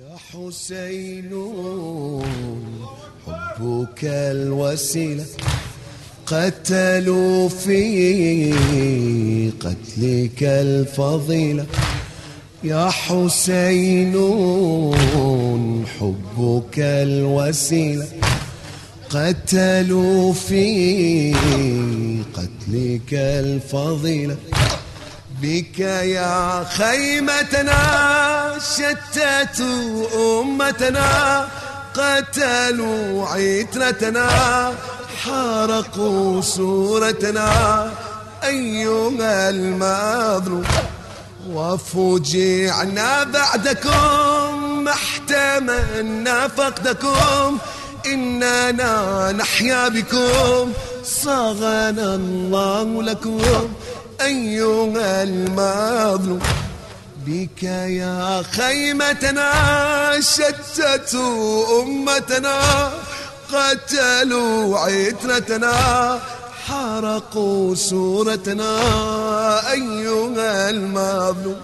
يا حسين حبك الوسيلة قتلوا في قتلك الفضيلة. يا حسين حبك الوسيلة قتلوا في قتلك الفضيلة. بك يا خيمتنا شتت أمتنا قتلوا عترتنا حرقوا صورتنا. أيها المظلوم وفجعنا بعدكم احتملنا فقدكم إننا نحيا بكم صغنا الله لكم. أيها المظلوم بك يا خيمتنا شتتوا أمتنا قتلوا عترتنا حرقوا سورتنا أيها المظلوم.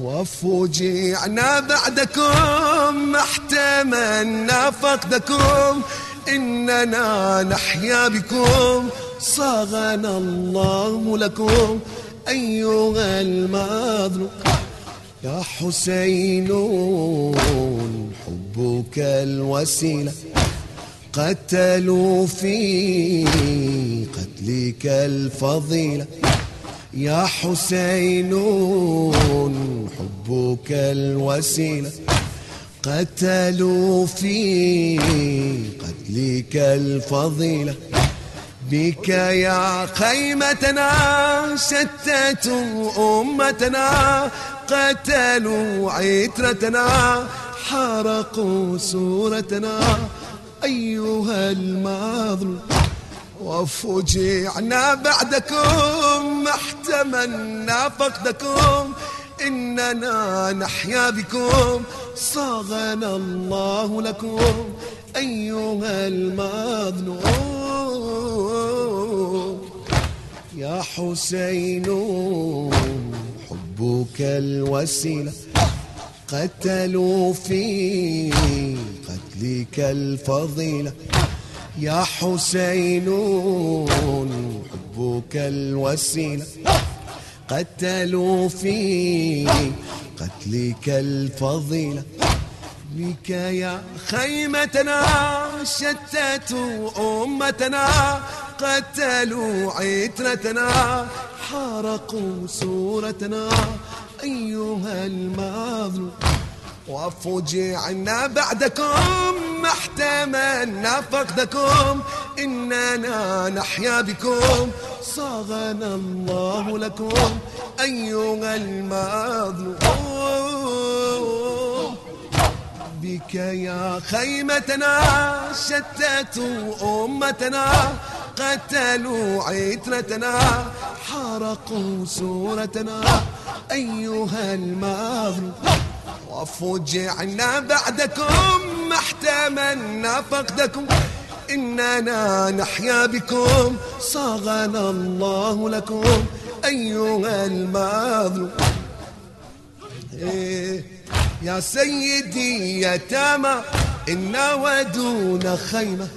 وفجعنا بعدكم احتملنا فقدكم إننا نحيا بكم. صاغنا الله لكم. أيها المظلوم. يا حسين حبك الوسيلة. قتلوا في قتلك الفضيلة. يا حسين حبك الوسيلة. قتلوا في قتلك الفضيلة. بك يا خيمتنا شتتوا أمتنا قتلوا عترتنا حرقوا سورتنا أيها المظلوم وفجعنا بعدكم احتملنا فقدكم. إننا نحيا بكم صاغنا الله لكم. أيها المظلوم يا حسين حبك الوسيلة قتلوا في قتلك الفضيلة. يا حسين حبك الوسيلة قتلوا في قتلك الفضيلة. بك يا خيمتنا شتتوا أمتنا قتلوا عترتنا حرقوا سورتنا أيها المظلوم وفجعنا بعدكم ما احتملنا فقدكم إننا نحيا بكم صاغنا الله لكم. أيها المظلوم بك يا خيمتنا شتتوا أمتنا قتلوا عترتنا حرقوا سورتنا أيها المظلوم وفجعنا بعدكم احتملنا فقدكم إننا نحيا بكم صاغنا الله لكم. أيها المظلوم إيه. يا سيدي يتامى إن ودون خيمة.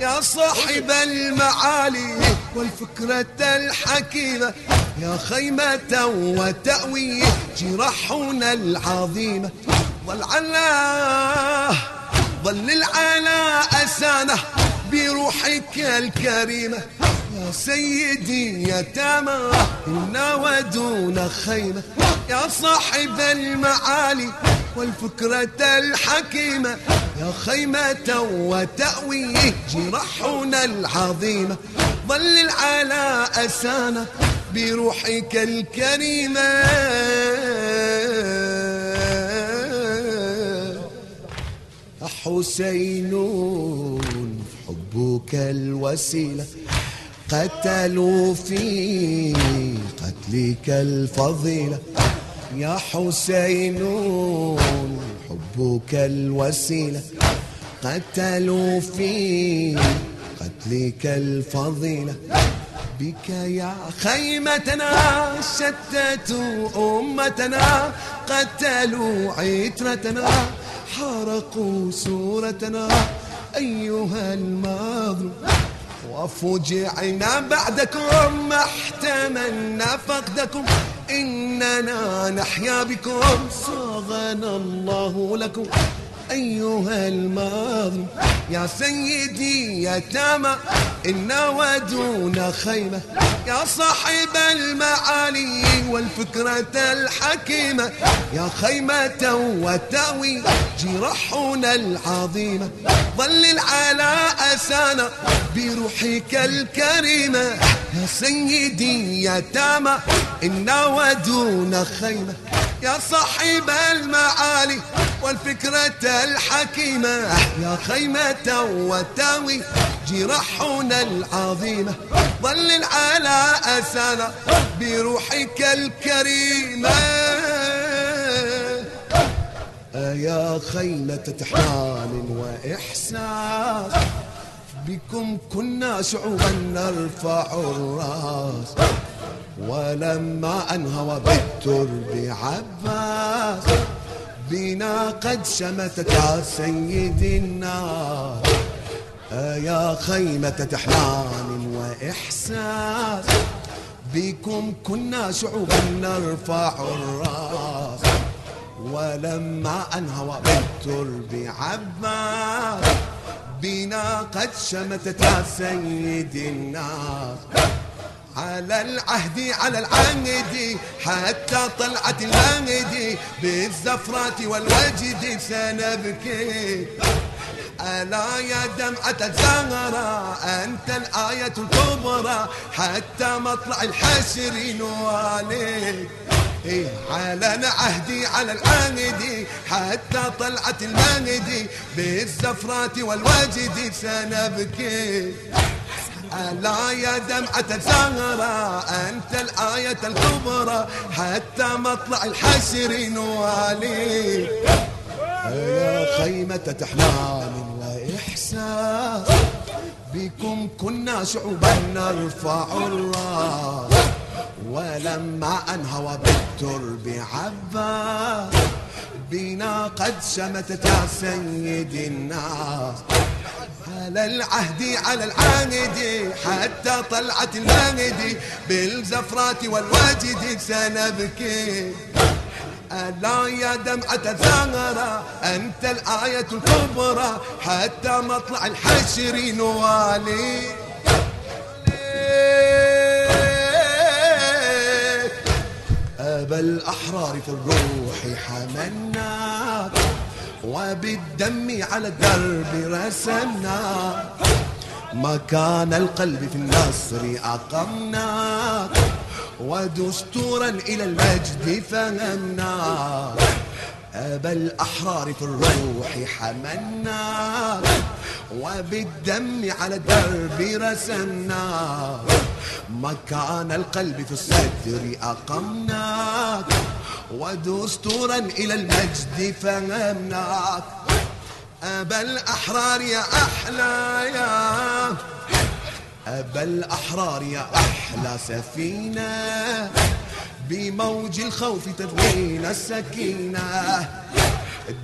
يا صاحب المعالي والفكرة الحكيمة. يا خيمة وتأوي جراحنا العظيمة. والعلا ظلل على أسانة بروحك الكريمة. يا سيدي يتامى إنا ودون خيمة. يا صاحب المعالي والفكرة الحكيمة. يا خيمة وتأوي جراحنا العظيمة. ظلل على أسانه بروحك الكريمة. حسين حبك الوسيلة. قتلوا في قتلك الفضيلة. يا حسين حبك الوسيلة قتلوا في قتلك الفضيلة. بك يا خيمتنا شتتوا أمتنا قتلوا عترتنا حرقوا سورتنا أيها المظلوم وفجعنا بعدكم احتملنا فقدكم. إننا نحيا بكم. صاغنا الله لكم أيها الماضي. يا سيدي يا تامى إن ودون خيمة. يا صاحب المعالي والفكرة الحكيمة. يا خيمة وتأوي جرحنا العظيمة. ظلل على أسانا بروحك الكريمة. سيدي يا تامى إن ودون خيمة. يا صاحب المعالي والفكرة الحكيمة يا خيمة وتاوي جرحنا العظيمة. ظلل على أسانا بروحك الكريمة. يا خيمة تحنان وإحساس. بكم كنا شعوبا نرفع الراس. ولما أنهوى بالترب عباس بنا قد شمتت يا سيد النار يا خيمة تحنان وإحساس بكم كنا شعوبا نرفع الراس. ولما أنهوى بالترب عباس بنا قد شمتت سيد الناس. على العهد على العهد حتى طلعت المهدي بالزفرات والوجد سنبكي. ألا يا دمعة الزهرة أنت الآية الكبرى. حتى مطلع الحشر نواليك. إيه على عهدي على العهد حتى طلعت المهدي بالزفرات والوجد سنبكي. ألا يا دمعة الزهرة أنت الآية الكبرى حتى مطلع الحشر نوالي. يا خيمة تحلام وإحساس بكم كنا شعوبا نرفع الراس. ولما أنهوى بالترب عباس بنا قد شمتت يا سيد الناس على العهد على العاند؟ حتى طلعت المهدي بالزفرات والواجد سنبكي. ألا يا دمعة الزهرة أنت الآية الكبرى حتى مطلع الحشر نوالي. أبا الأحرار في الروح حملناك وبالدم على الدرب رسمنا مكان القلب في النصر أقمنا ودستورا إلى المجد فهمنا. أبا الأحرار في الروح حملنا وبالدم على الدرب رسمنا مكان القلب في الصدر أقمناك ودستورا إلى المجد فهمناك أبا الأحرار يا أحلى يا أبا الأحرار يا أحلى سفينة بموج الخوف تبغينا السكينة.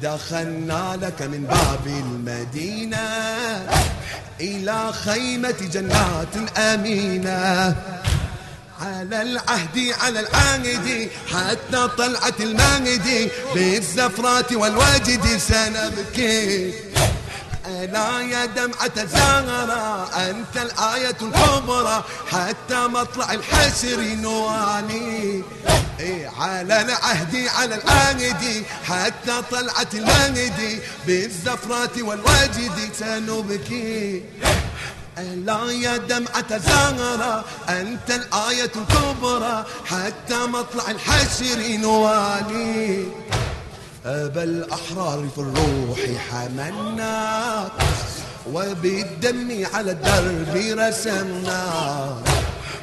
دخلنا لك من باب المدينة إلى خيمة جنات أمينة. على العهد على العاهد حتى طلعت المهدي بالزفرات والواجد سنبكي. ألا يا دمعة الزهرة أنت الآية الكبرى. حتى مطلع الحشر نوالي إيه على العهد على العهد. حتى طلعت المهدي بالزفرات والواجد سنبكي. ألا يا دمعة زهرة أنت الآية الكبرى. حتى مطلع الحشر نوالي أبا الأحرار في الروح حملناك وبالدم على الدرب رسمناك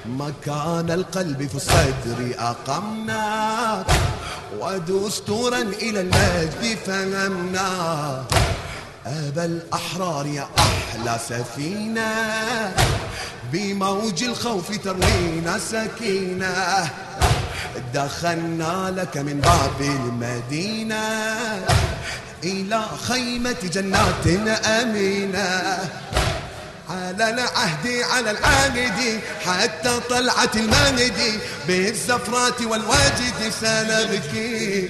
مكان القلب في الصدر أقمناك ودستورا إلى المجد فهمناك أبا الأحرار يا أحلى سفينة بموج الخوف تروينا سكينة. دخلنا لك من باب المدينة إلى خيمة جنات أمينة. على العهد على العاقد حتى طلعت المهدي بالزفرات والواجد سنبكي.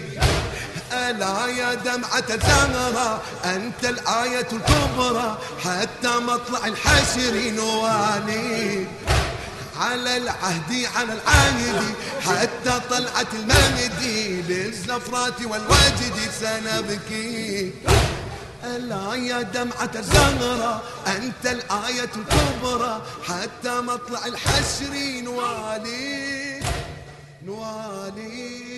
ألا يا دمعة الزهرة أنت الآية الكبرى حتى مطلع الحشر نوالي. على العهد على العهد حتى طلعت المهدي بالزفرات والواجد سنبكي. ألا يا دمعة الزهرة أنت الآية الكبرى. حتى مطلع الحشر نوالي نوالي.